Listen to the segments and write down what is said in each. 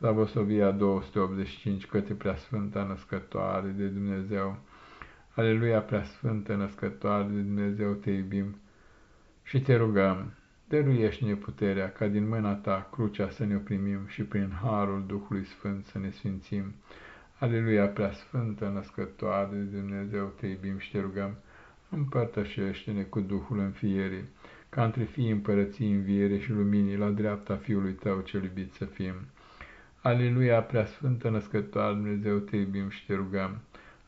Slavosovia 285 către Preasfânta Născătoare de Dumnezeu. Aleluia, Preasfântă Născătoare de Dumnezeu, te iubim și te rugăm, dăruiește-ne puterea ca din mâna ta crucea să ne primim și prin harul Duhului Sfânt să ne sfințim. Aleluia, Preasfântă Născătoare de Dumnezeu, te iubim și te rugăm, împărtășește-ne cu Duhul înfierii, ca între fii împărății înviere și luminii la dreapta Fiului Tău cel iubit să fim. Aleluia, preasfântă născătoare Dumnezeu, te iubim și te rugăm.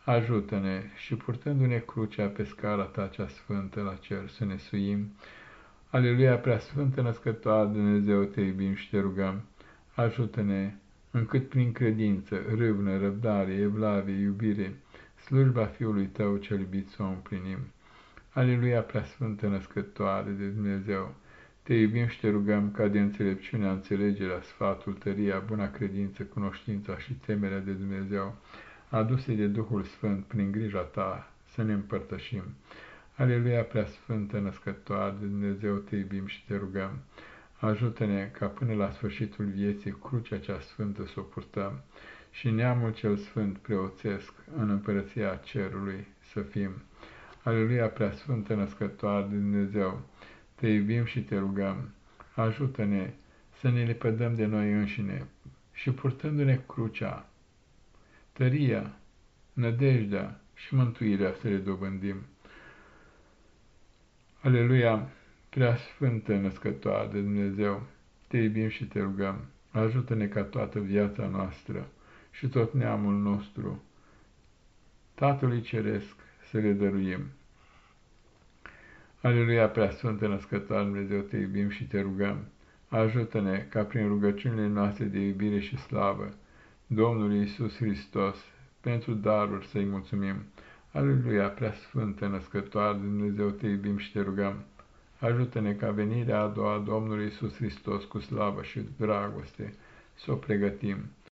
Ajută-ne și purtându-ne crucea pe scara ta cea sfântă la cer să ne suim. Aleluia, preasfântă născătoare Dumnezeu, te iubim și te rugăm. Ajută-ne încât prin credință, râvnă, răbdare, evlavie, iubire, slujba Fiului Tău cel iubit să o împlinim. Aleluia, preasfântă născătoare de Dumnezeu, te iubim și te rugăm ca de înțelepciunea, înțelegerea, sfatul, tăria, buna credință, cunoștința și temerea de Dumnezeu, aduse de Duhul Sfânt prin grija ta, să ne împărtășim. Aleluia, prea sfântă, născătoare de Dumnezeu, te iubim și te rugăm. Ajută-ne ca până la sfârșitul vieții crucea cea sfântă să o purtăm și neamul cel sfânt preoțesc în împărăția cerului să fim. Aleluia, prea sfântă, născătoare de Dumnezeu, te iubim și te rugăm, ajută-ne să ne lepădăm de noi înșine și purtându-ne crucea, tăria, nădejdea și mântuirea să le dobândim. Aleluia, prea sfântă născătoare de Dumnezeu, te iubim și te rugăm, ajută-ne ca toată viața noastră și tot neamul nostru, Tatălui Ceresc, să le dăruim. Aleluia, prea sfântă născătoare Dumnezeu, te iubim și te rugăm. Ajută-ne ca prin rugăciunile noastre de iubire și slavă, Domnul Iisus Hristos, pentru daruri să-i mulțumim. Aleluia, prea sfântă născătoare Dumnezeu, te iubim și te rugăm. Ajută-ne ca venirea a doua Domnului Iisus Hristos cu slavă și dragoste să o pregătim.